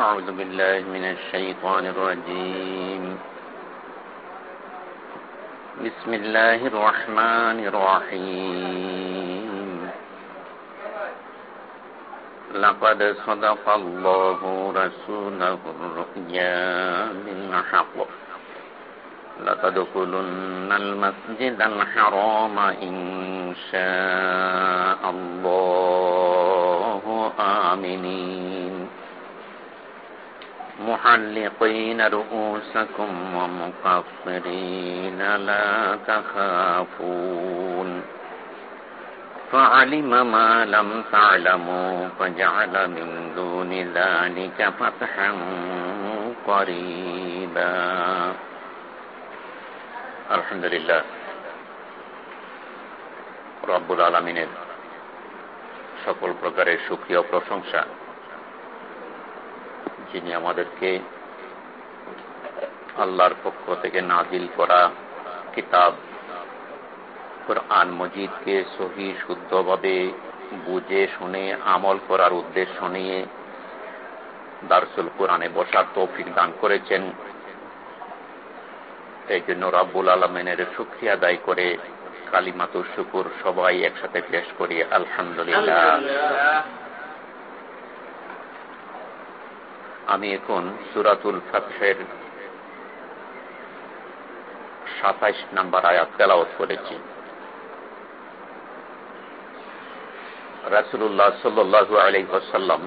أعوذ بالله من الشيطان الرجيم. بسم الله الرحمن الرحيم. لقد صدق الله رسوله الرؤيا بالحق. لتدخلن المسجد الحرام إن شاء الله. آمنين. محلقين رؤوسكم ومقصرين لا تخافون فعلم ما لم تعلموا فجعل من دون ذلك فتحا قريبا আলহামদুলিল্লাহ রব্বুল আলমিনের সকল প্রকারের সুক্রিয় প্রশংসা যিনি আমাদেরকে আল্লাহর পক্ষ থেকে নাজিল করা কিতাব, কোরআন মজিদকে সহি, শুদ্ধভাবে বুঝে, শুনে, আমল করার উদ্দেশ্য নিয়ে দারসুল কোরআনে বসার তৌফিক দান করেছেন। এই জন্য রাব্বুল আলমেনের সুক্রিয়া আদায় করে কালিমাতু শুকুর সবাই একসাথে পেশ করি। আলহামদুলিল্লাহ। আমি এখন সুরাতুল ফাতহের সাতাইশ নাম্বার আয়াত তেলাওত করেছি। রাসুল্লাহ সাল্লু আলহ্লাম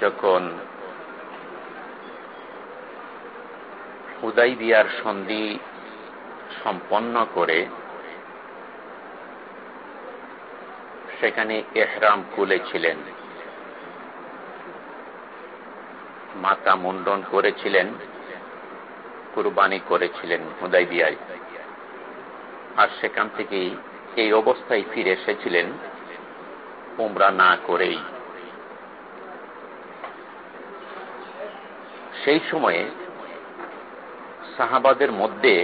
যখন হুদাই বিয়ার সন্ধি সম্পন্ন করে, সেখানে এহরাম খুলেছিলেন। মাতা মুন্ডন করেছিলেন, কুরবানি করেছিলেন হুদাই বিয়ায় আর সেখান থেকেই এই অবস্থায় ফিরে এসেছিলেন, উমরা না করেই। সেই সময়ে সাহাবাদের মধ্যে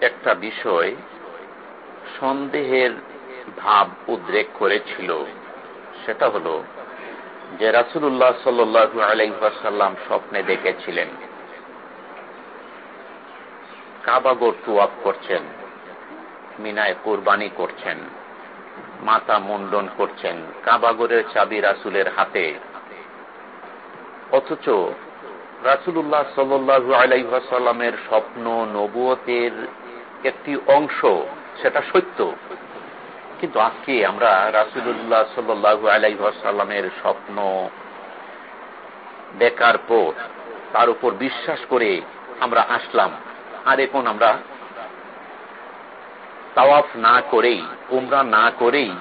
একটা বিষয় সন্দেহের ভাব উদ্রেক করেছিল, সেটা হল যে রাসুল্লাহ সাল্লু আলাইসাল্লাম স্বপ্নে দেখেছিলেন। কাবাগর টুয়াপ করছেন, মিনায় কোরবানি করছেন মাতা মুন্ডন করছেন কাবাগরের চাবি রাসুলের হাতে। অথচ রাসুল্লাহ সাল্লু আলাইসাল্লামের স্বপ্ন নবুয়তের একটি অংশ, সেটা সত্য। কিন্তু আজকে আমরা রাসুল্লাহ সাল্লু আলাইসাল্লামের স্বপ্ন দেখার পর তার উপর বিশ্বাস করে আমরা আসলাম। আর এখন আমরা তাওয়াফ না করেই, উমরা না করেই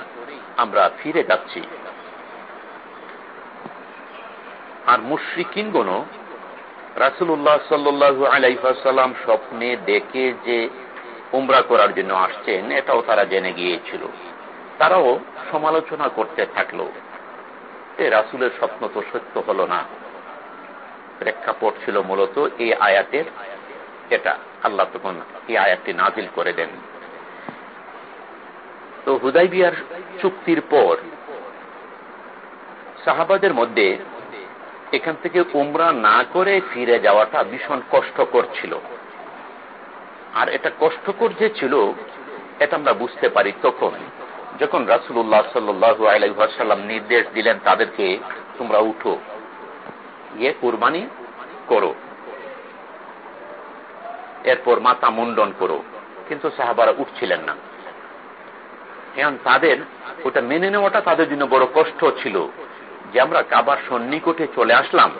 আমরা ফিরে যাচ্ছি। আর মুশ্রিকিনগণও রাসুল্লাহ সাল্লু আলাইসাল্লাম স্বপ্নে দেখে যে উমরা করার জন্য আসছেন এটাও তারা জেনে গিয়েছিল। তারাও সমালোচনা করতে থাকল। রাসুলের স্বপ্ন তো সত্য হল না। প্রেক্ষাপট ছিল মূলত এই আয়াতের এটা আল্লাহ তখন এই আয়াতটি নাজিল করে দেন। তো হুদাইবিয়ার চুক্তির পর সাহাবাদের মধ্যে এখান থেকে উমরা না করে ফিরে যাওয়াটা ভীষণ কষ্টকর ছিল। আর এটা কষ্টকর যে ছিল, এটা আমরা বুঝতে পারি তখন। যখন রাসুল্লাহ সাল্লু আলাইসাল্লাম নির্দেশ দিলেন তাদেরকে, তোমরা উঠো, গিয়ে কোরবানি করো। এরপর মাথা মুন্ডন করো। কিন্তু সাহাবারা উঠছিলেন না। এখন তাদের, ওটা মেনে নেওয়াটা তাদের জন্য বড় কষ্ট ছিল যে আমরা কাবার সন্নিকটে চলে আসলাম।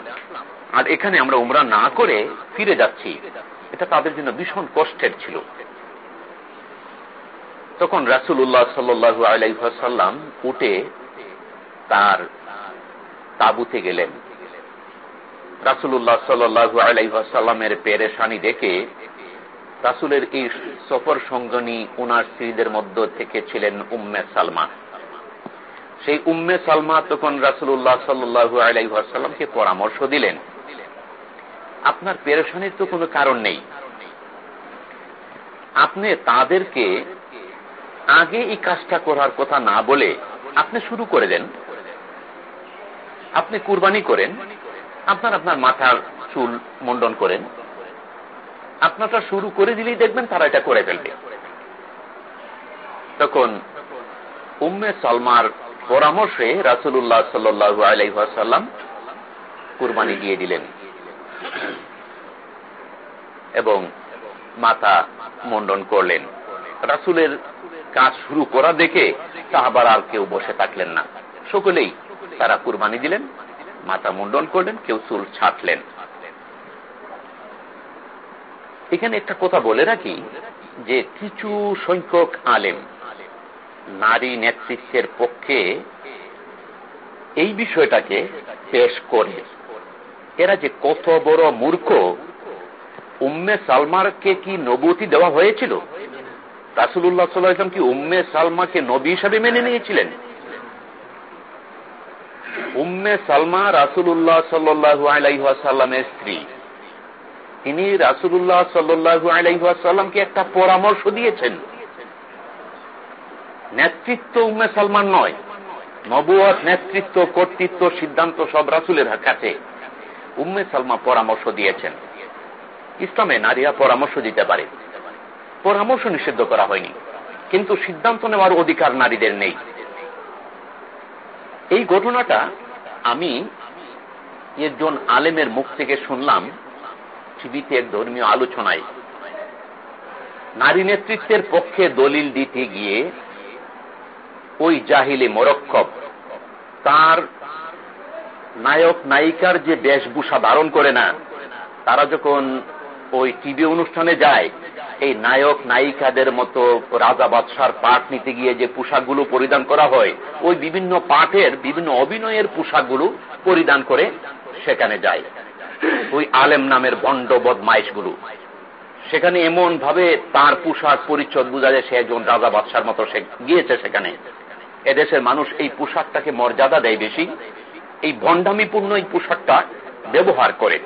আর এখানে আমরা উমরা না করে ফিরে যাচ্ছি। এটা তাদের জন্য ভীষণ কষ্টের ছিল। তখন রাসুল্লাহ সাল্লু আলাইসাল্লাম উঠে তার তাবুতে গেলেন। রাসুল্লাহ সাল্লু আলাইসাল্লামের পেরেশানি দেখে রাসুলের এই সফর সঙ্গনী উনার স্ত্রীদের মধ্য থেকে ছিলেন উম্মে সালমা। সেই উম্মে সালমা তখন রাসুল্লাহ সাল্লু আলাইসাল্লামকে পরামর্শ দিলেন। আপনার পেরেশানির তো কোনো কারণ নেই। আপনি তাদেরকে আগে এই কাজটা করার কথা না বলে আপনি শুরু করে দেন। আপনি কুরবানি করেন, আপনার আপনার মাথার চুল মন্ডন করেন। আপনারটা শুরু করে দিলেই দেখবেন তারা এটা করে ফেলবে। তখন উম্মে সালমার পরামর্শে রাসুল্লাহ সাল্লু আলাইসাল্লাম কুরবানি দিয়ে দিলেন। এবং মাথা মন্ডন করলেন। রাসুলের কাজ শুরু করা দেখে সাহাবার আর কেউ বসে থাকলেন না। সকলেই তারা কুরবানি দিলেন, মাথা মুন্ডন করলেন, কেউ চুল ছাটলেন। এখানে একটা কথা বলে রাখি যে কিছু সংখ্যক আলেম নারী নেতৃত্বের পক্ষে এই বিষয়টাকে পেশ করে। এরা যে কত বড় মূর্খ উম্মে সালমারকে কি নবতি দেওয়া হয়েছিল? রাসুল্লাহ সাল্লাম কি উম্মে সালমাকে নবী হিসাবে মেনে নিয়েছিলেন? উম্মে সালমা রাসুল্লাহ সাল্লু আলাইসাল্লামের স্ত্রী। তিনি রাসুল্লাহ সাল্লু আলাইসাল্লামকে একটা পরামর্শ দিয়েছেন। নেতৃত্ব উম্মে সালমান নয় নবুয়াত নেতৃত্ব, কর্তৃত্ব, সিদ্ধান্ত সব রাসুলের কাছে। উম্মে সালমা পরামর্শ দিয়েছেন। ইসলামে নারীরা পরামর্শ দিতে পারে। পরামর্শ নিষিদ্ধ করা হয়নি। কিন্তু সিদ্ধান্ত নেওয়ার অধিকার নারীদের নেই। এই ঘটনাটা আমি একজন আলেমের মুখ থেকে শুনলাম টিভিতে এক ধর্মীয় আলোচনায়। নারী নেতৃত্বের পক্ষে দলিল দিতে গিয়ে ওই জাহিলে মরক্ষব তার নায়ক নায়িকার যে বেশভূষা ধারণ করে না, তারা যখন ওই টিভি অনুষ্ঠানে যায়, এই নায়ক নায়িকাদের মতো রাজা বাদশার পাঠ নিতে গিয়ে যে পোশাকগুলো পরিধান করা হয়, ওই বিভিন্ন পাঠের, বিভিন্ন অভিনয়ের পোশাকগুলো পরিধান করে সেখানে যায়। ওই আলেম নামের ভণ্ড বদমাইশগুলো সেখানে এমন ভাবে তার পোশাক পরিচ্ছদ বোঝা যায়, সে একজন রাজা বাদশার মতো সে গিয়েছে সেখানে। এদেশের মানুষ এই পোশাকটাকে মর্যাদা দেয় বেশি। এই ভণ্ডামিপূর্ণ এই পোশাকটা ব্যবহার করে।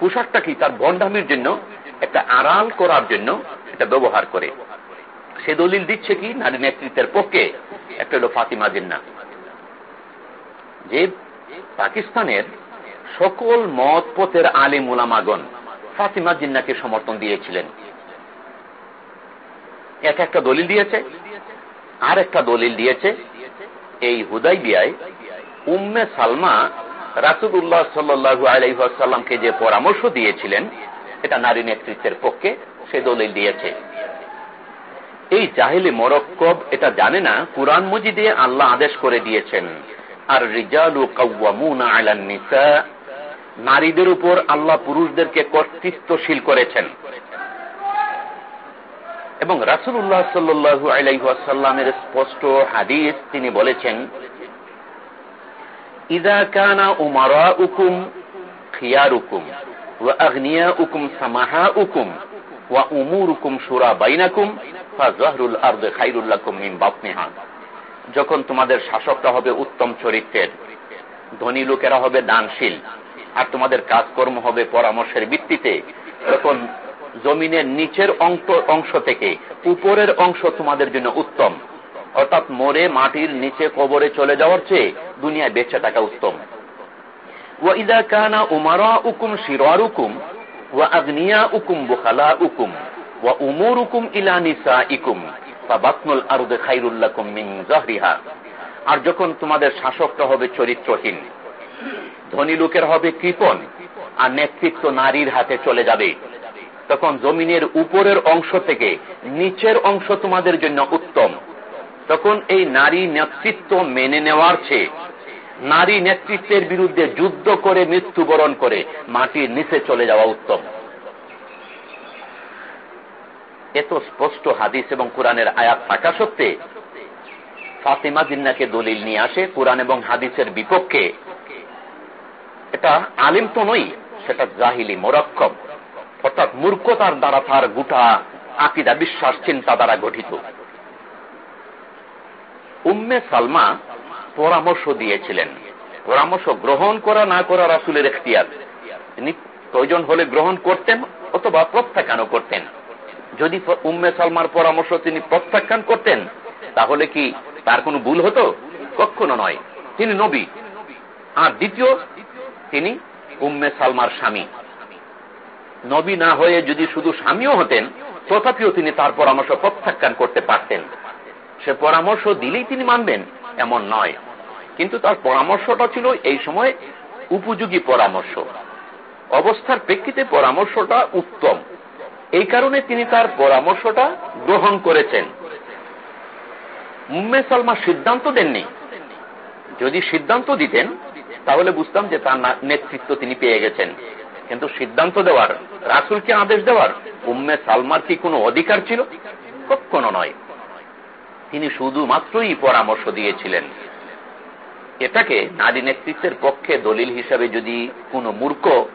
পোশাকটা কি? তার ভণ্ডামির জন্য, একটা আড়াল করার জন্য এটা ব্যবহার করে। সে দলিল দিচ্ছে কি? নারী নেতৃত্বের পক্ষে। একটা হলো ফাতিমা জিন্না। যে পাকিস্তানের সকল মত পথের আলী মুলামাগন ফাতিমা জিন্নাকে সমর্থন দিয়েছিলেন। এক একটা দলিল দিয়েছে, আর একটা দলিল দিয়েছে। এই হুদাই বিয়ায় উম্মে সালমা রাসুদুল্লাহ সাল্লু আলাইসাল্লামকে যে পরামর্শ দিয়েছিলেন, এটা নারী নেতৃত্বের পক্ষে সে দলিল দিয়েছে। এই জাহিলি মরক্কব এটা জানে না, কুরআন মজিদে আল্লাহ আদেশ করে দিয়েছেন আর রিজালু নিসা, নারীদের উপর আল্লাহ পুরুষদেরকে কর্তৃত্বশীল করেছেন। এবং রাসুল্লাহ সাল্লু আলাইসাল্লামের স্পষ্ট হাদিস তিনি বলেছেন ইদা কানা উমারা উকুম খিয়ার উকুম উকুম সামাহা উকুম ওয়া সুরা বাইনাকুম ফাজহরুল আর্দ খাইরুল্লাকুম মিন যখন তোমাদের শাসকরা হবে উত্তম চরিত্রের, ধনী লোকেরা হবে দানশীল, আর তোমাদের কাজকর্ম হবে পরামর্শের ভিত্তিতে, তখন জমিনের নিচের অংশ থেকে উপরের অংশ তোমাদের জন্য উত্তম। অর্থাৎ মরে মাটির নিচে কবরে চলে যাওয়ার চেয়ে দুনিয়ায় বেঁচে থাকা উত্তম। আর যখন তোমাদের শাসকটা হবে চরিত্রহীন, ধনী লোকের হবে কৃপন আর নেতৃত্ব নারীর হাতে চলে যাবে। তখন জমিনের উপরের অংশ থেকে নিচের অংশ তোমাদের জন্য উত্তম। তখন এই নারী নেতৃত্ব মেনে নেওয়ার চেয়ে নারী নেতৃত্বের বিরুদ্ধে যুদ্ধ করে মৃত্যুবরণ করে মাটির নিচে চলে যাওয়া উত্তম। এত স্পষ্ট হাদিস এবং কোরআনের আয়াত থাকা সত্ত্বে ফাতেমা জিন্নাকে দলিল নিয়ে আসে কোরআন এবং হাদিসের বিপক্ষে। এটা আলিম তো নই, সেটা জাহিলি মোরক্ষম অর্থাৎ মূর্খতার দ্বারা তার গোটা আকিদা, বিশ্বাস চিন্তা দ্বারা গঠিত। উম্মে সালমা পরামর্শ দিয়েছিলেন। পরামর্শ গ্রহণ করা, না করা রাসুলের এখতিয়ার। তিনি প্রয়োজন হলে গ্রহণ করতেন অথবা প্রত্যাখ্যানও করতেন। যদি উম্মে সালমার পরামর্শ তিনি প্রত্যাখ্যান করতেন, তাহলে কি তার কোনো ভুল হতো? কখনো নয়। তিনি নবী। আর দ্বিতীয়, তিনি উম্মে সালমার স্বামী। নবী না হয়ে যদি শুধু স্বামীও হতেন, তথাপিও তিনি তার পরামর্শ প্রত্যাখ্যান করতে পারতেন। সে পরামর্শ দিলেই তিনি মানবেন, এমন নয়। কিন্তু তার পরামর্শটা ছিল এই সময় উপযোগী পরামর্শ। অবস্থার প্রেক্ষিতে পরামর্শটা উত্তম। এই কারণে তিনি তার পরামর্শটা গ্রহণ করেছেন। মুম্মে সালমা সিদ্ধান্ত দেননি। যদি সিদ্ধান্ত দিতেন, তাহলে বুঝতাম যে তার নেতৃত্ব তিনি পেয়ে গেছেন। কিন্তু সিদ্ধান্ত দেওয়ার, রাসুলকে আদেশ দেওয়ার উম্মে সালমার কি কোনো অধিকার ছিল? কখনো নয়। তিনি শুধুমাত্রই পরামর্শ দিয়েছিলেন। এটাকে নারী নেতৃত্বের পক্ষে দলিল হিসাবে যদি কোন মূর্খ,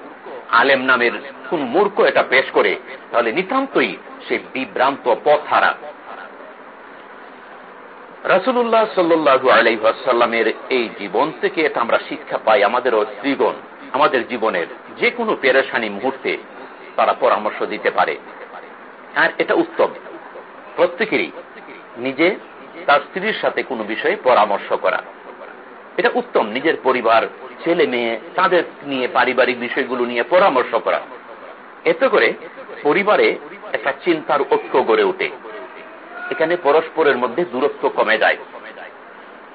আলেম নামের কোন মূর্খ এটা পেশ করে, তাহলে নিতান্তই সে বিভ্রান্ত পথ হারা রাসুল্লাহ সাল্লু আলাইসাল্লামের এই জীবন থেকে এটা আমরা শিক্ষা পাই আমাদের স্ত্রীগণ, আমাদের জীবনের যে কোনো পেরেশানি মুহূর্তে তারা পরামর্শ দিতে পারে। আর এটা উত্তম। প্রত্যেকেরই নিজে তার স্ত্রীর সাথে কোনো বিষয়ে পরামর্শ করা। এটা উত্তম, নিজের পরিবার, ছেলে মেয়ে, তাদের নিয়ে পারিবারিক বিষয়গুলো নিয়ে পরামর্শ করা। এতে করে পরিবারে একটা চিন্তার ঐক্য গড়ে ওঠে। এখানে পরস্পরের মধ্যে দূরত্ব কমে যায়।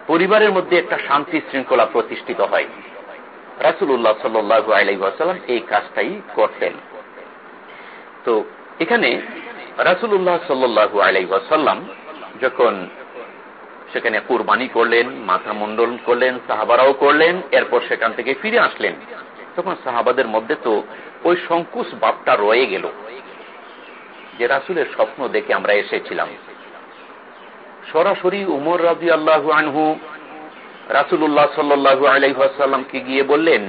পরিবারের মধ্যে একটা শান্তি শৃঙ্খলা প্রতিষ্ঠিত হয়। রাসুল্লাহ সাল্লু আলাইসাল্লাম এই কাজটাই করতেন। তো এখানে রাসুল্লাহ সাল্লু আলাইসাল্লাম যখন সেখানে কুরবানি করলেন, মাথা মন্ডল করলেন, সাহাবারাও করলেন, এরপর সেখান থেকে ফিরে আসলেন। তখন সাহাবাদের মধ্যে তো ওই সংকুশ বাপটা রয়ে গেল যে রাসুলের স্বপ্ন দেখে আমরা এসেছিলাম। সরাসরি উমর রাজি আল্লাহ আনহু রাসুল্লাহ সাল্লু আলাইসাল্লামকে গিয়ে বললেন,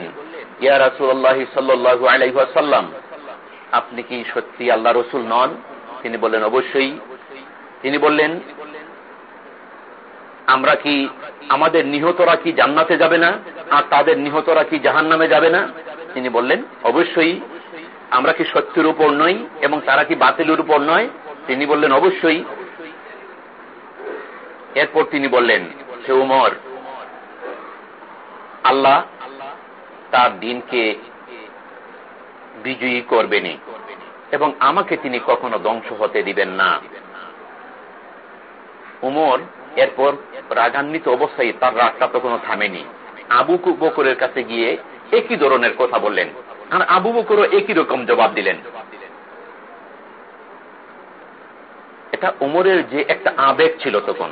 ইয়া রাসুল্লাহ সাল্লু আলাইসাল্লাম আপনি কি সত্যি আল্লাহ রসুল নন? তিনি বললেন, অবশ্যই। তিনি বললেন আমরা কি আমাদের নিহতরা কি জান্নাতে যাবে না? আর তাদের নিহতরা কি জাহান নামে যাবে না? তিনি বললেন, অবশ্যই। আমরা কি সত্যের উপর নই এবং তারা কি বাতিলের উপর নয়? তিনি বললেন, অবশ্যই। এরপর তিনি বললেন সে উমর, আল্লাহ তার দিনকে বিজয়ী করবেনি এবং আমাকে তিনি কখনো ধ্বংস হতে দিবেন না। উমর এরপর রাগান্বিত অবস্থায় তার রাগটা তো কোনো থামেনি। আবু বকরের কাছে গিয়ে একই ধরনের কথা বললেন আর আবু বকরও একই রকম জবাব দিলেন। এটা উমরের যে একটা আবেগ ছিল তখন,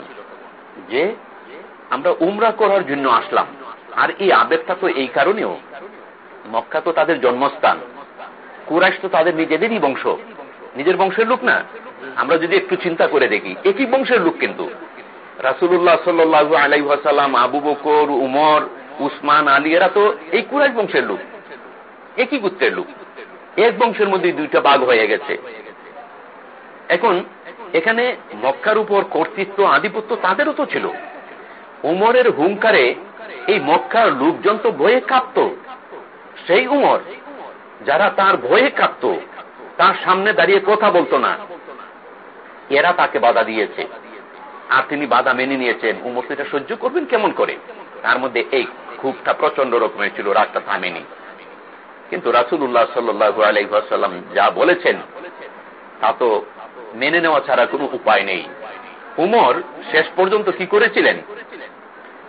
যে আমরা উমরা করার জন্য আসলাম। আর এই আবেগটা তো এই কারণেও। মক্কা তো তাদের জন্মস্থান। কুরাইশ তো তাদের নিজেদেরই বংশ। নিজের বংশের লোক না। আমরা যদি একটু চিন্তা করে দেখি, একই বংশের লোক কিন্তু। রাসুল্লাহ সাল্লু আলাইসাল্লাম আবু বকর, উমর, উসমান, আলী, এরা তো এই কুরাইশ বংশের লোক, একই গুত্রের লোক। এক বংশের মধ্যে দুইটা বাঘ হয়ে গেছে। এখন এখানে মক্কার উপর কর্তৃত্ব, আধিপত্য তাদেরও তো ছিল। উমরের হুঙ্কারে এই মক্কার লোকজন তো ভয়ে কাঁপত। সেই উমর, যারা তার ভয়ে কাঁপত, তার সামনে দাঁড়িয়ে কথা বলতো না। এরা তাকে বাধা দিয়েছে। আর তিনি বাধা মেনে নিয়েছেন। উমর সহ্য করবেন কেমন করে? তার মধ্যে এই ক্ষোভটা প্রচণ্ড রকমের ছিল, রাগটা থামেনি। কিন্তু রাসুল্লাহ সাল্লু আলাইসাল্লাম যা বলেছেন, তা তো মেনে নেওয়া ছাড়া কোনো উপায় নেই। উমর শেষ পর্যন্ত কি করেছিলেন?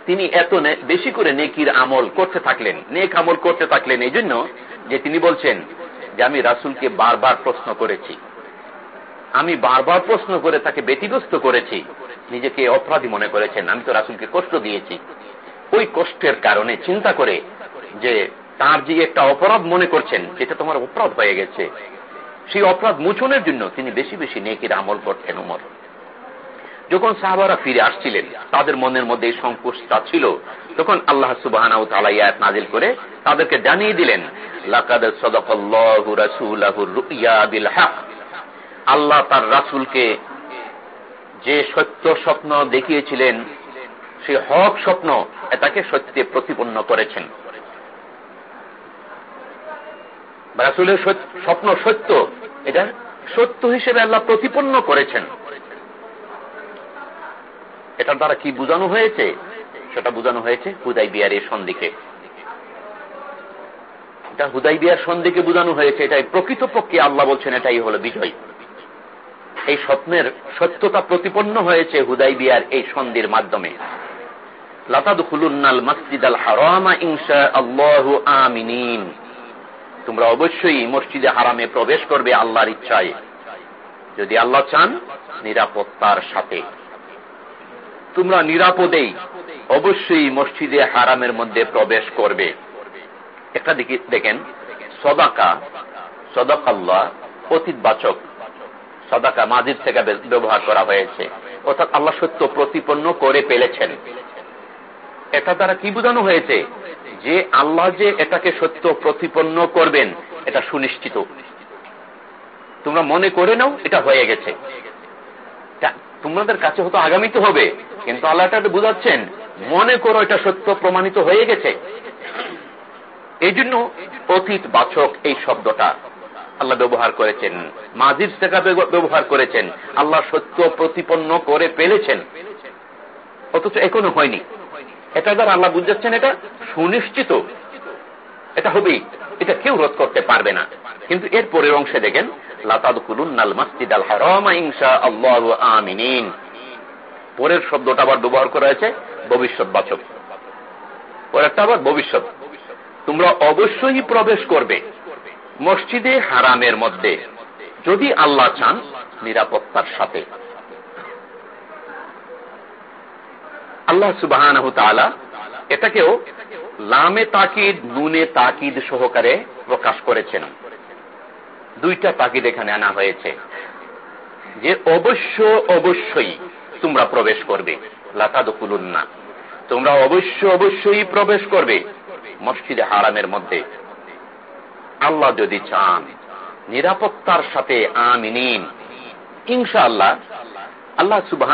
তিনি এত বেশি করে নেকির আমল করতে থাকলেন, নেক আমল করতে থাকলেন এই জন্য যে তিনি বলছেন যে আমি রাসুলকে বারবার প্রশ্ন করেছি। আমি বারবার প্রশ্ন করে তাকে ব্যতিগ্রস্ত করেছি। নিজেকে অপরাধী মনে করেছেন। আমি তো রাসুলকে কষ্ট দিয়েছি। ওই কষ্টের কারণে চিন্তা করে যে তার যে একটা অপরাধ মনে করছেন যেটা তোমার অপরাধ হয়ে গেছে। সেই অপরাধ মোচনের জন্য তিনি বেশি বেশি নেকির আমল করতেন উমর যখন সাহাবারা ফিরে আসছিলেন, তাদের মনের মধ্যে এই সংকোচটা ছিল। তখন আল্লাহ সুবাহ নাজিল করে তাদেরকে জানিয়ে দিলেন আল্লাহ তার রাসুলকে যে সত্য স্বপ্ন দেখিয়েছিলেন, সে হক স্বপ্ন এটাকে সত্যে প্রতিপন্ন করেছেন। রাসুলের স্বপ্ন সত্য, এটা সত্য হিসেবে আল্লাহ প্রতিপন্ন করেছেন। এটার দ্বারা কি বোঝানো হয়েছে? সেটা বোঝানো হয়েছে হুদাই বিয়ারের সন্দিকে এটা হুদাই বিয়ার সন্ধিকে বোঝানো হয়েছে, এটাই প্রকৃতপক্ষে আল্লাহ বলছেন, এটাই হলো বিজয়। এই স্বপ্নের সত্যতা প্রতিপন্ন হয়েছে হুদাই বিয়ার এই সন্ধির মাধ্যমে। তোমরা অবশ্যই মসজিদে হারামে প্রবেশ করবে আল্লাহর ইচ্ছায়। যদি আল্লাহ চান, নিরাপত্তার সাথে। তোমরা নিরাপদেই অবশ্যই মসজিদে হারামের মধ্যে প্রবেশ করবে। একটা দেখেন, সদাকা, সদাকাল্লাহ, অতীতবাচক সদাকা মাজির থেকে ব্যবহার করা হয়েছে। অর্থাৎ আল্লাহ সত্য প্রতিপন্ন করে পেলেছেন এটা দ্বারা কি বোঝানো হয়েছে? যে আল্লাহ যে এটাকে সত্য প্রতিপন্ন করবেন, এটা সুনিশ্চিত। তোমরা মনে করে নাও, এটা হয়ে গেছে। তোমাদের কাছে হতো আগামীতে হবে, কিন্তু আল্লাহ এটা বুঝাচ্ছেন, মনে করো এটা সত্য প্রমাণিত হয়ে গেছে। এই জন্য অতীত বাচক এই শব্দটা। আল্লাহ ব্যবহার করেছেন। মাজির থেকে ব্যবহার করেছেন। আল্লাহ সত্য প্রতিপন্ন করে পেলেছেন অথচ এখনও হয়নি। এটা দ্বারা আল্লাহ বুঝাচ্ছেন এটা সুনিশ্চিত। এটা হবেই। এটা কেউ রোধ করতে পারবে না। কিন্তু এর পরের অংশে দেখেন পরের শব্দটা আবার ব্যবহার করা হয়েছে ভবিষ্যৎ বাচক পরেরটা আবার ভবিষ্যৎ। তোমরা অবশ্যই প্রবেশ করবে। মসজিদে হারামের মধ্যে। যদি আল্লাহ চান, নিরাপত্তার সাথে। আল্লাহ সুবাহ এটাকেও লামে তাকিদ, নুনে তাকিদ সহকারে প্রকাশ করেছেন। দুইটা তাকিদ এখানে আনা হয়েছে। যে অবশ্য অবশ্যই তোমরা প্রবেশ করবে। লাতাদুকুলুন না তোমরা অবশ্য অবশ্যই প্রবেশ করবে মসজিদে হারামের মধ্যে। আল্লাহ যদি চান, নিরাপত্তার সাথে আমিনিন ইনশাআল্লাহ, আল্লাহ সুবাহ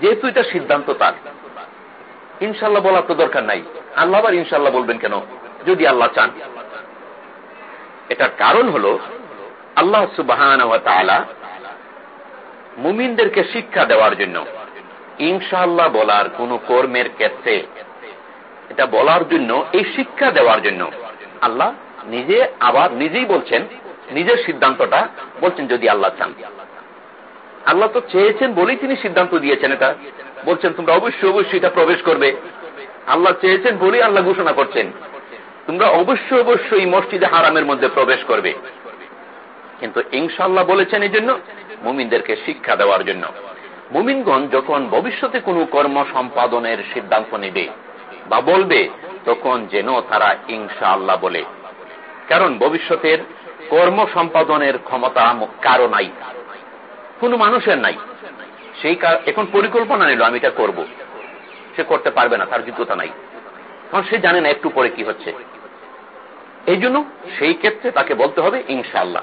যেহেতু এটা সিদ্ধান্ত তার ইনশাল্লাহ বলার তো দরকার নাই। আল্লাহ আবার ইনশাল্লাহ বলবেন কেন? যদি আল্লাহ চান। এটার কারণ হল, আল্লাহ সুবাহ মুমিনদেরকে শিক্ষা দেওয়ার জন্য ইনশাল্লাহ বলার কোন কর্মের ক্ষেত্রে, এটা বলার জন্য, এই শিক্ষা দেওয়ার জন্য আল্লাহ নিজে আবার নিজেই বলছেন, নিজের সিদ্ধান্তটা বলছেন যদি আল্লাহ চান। আল্লাহ তো চেয়েছেন বলেই তিনি সিদ্ধান্ত দিয়েছেন এটা। বলছেন, তোমরা অবশ্যই অবশ্যই এটা প্রবেশ করবে। আল্লাহ চেয়েছেন বলেই আল্লাহ ঘোষণা করছেন। তোমরা অবশ্যই অবশ্যই মসজিদে হারামের মধ্যে প্রবেশ করবে। কিন্তু ইনশাল্লাহ বলেছেন এই জন্য মুমিনদেরকে শিক্ষা দেওয়ার জন্য। মুমিনগণ যখন ভবিষ্যতে কোনো কর্ম সম্পাদনের সিদ্ধান্ত নেবে বা বলবে তখন যেন তারা ইনশা আল্লাহ বলে। কারণ ভবিষ্যতের কর্ম সম্পাদনের ক্ষমতা কারও নাই। কোন মানুষের নাই। সেই এখন পরিকল্পনা নিল, আমি এটা করব। সে করতে পারবে না, তার যোগ্যতা নাই। কারণ সে জানে না একটু পরে কি হচ্ছে। এই জন্য সেই ক্ষেত্রে তাকে বলতে হবে ইনশাল্লাহ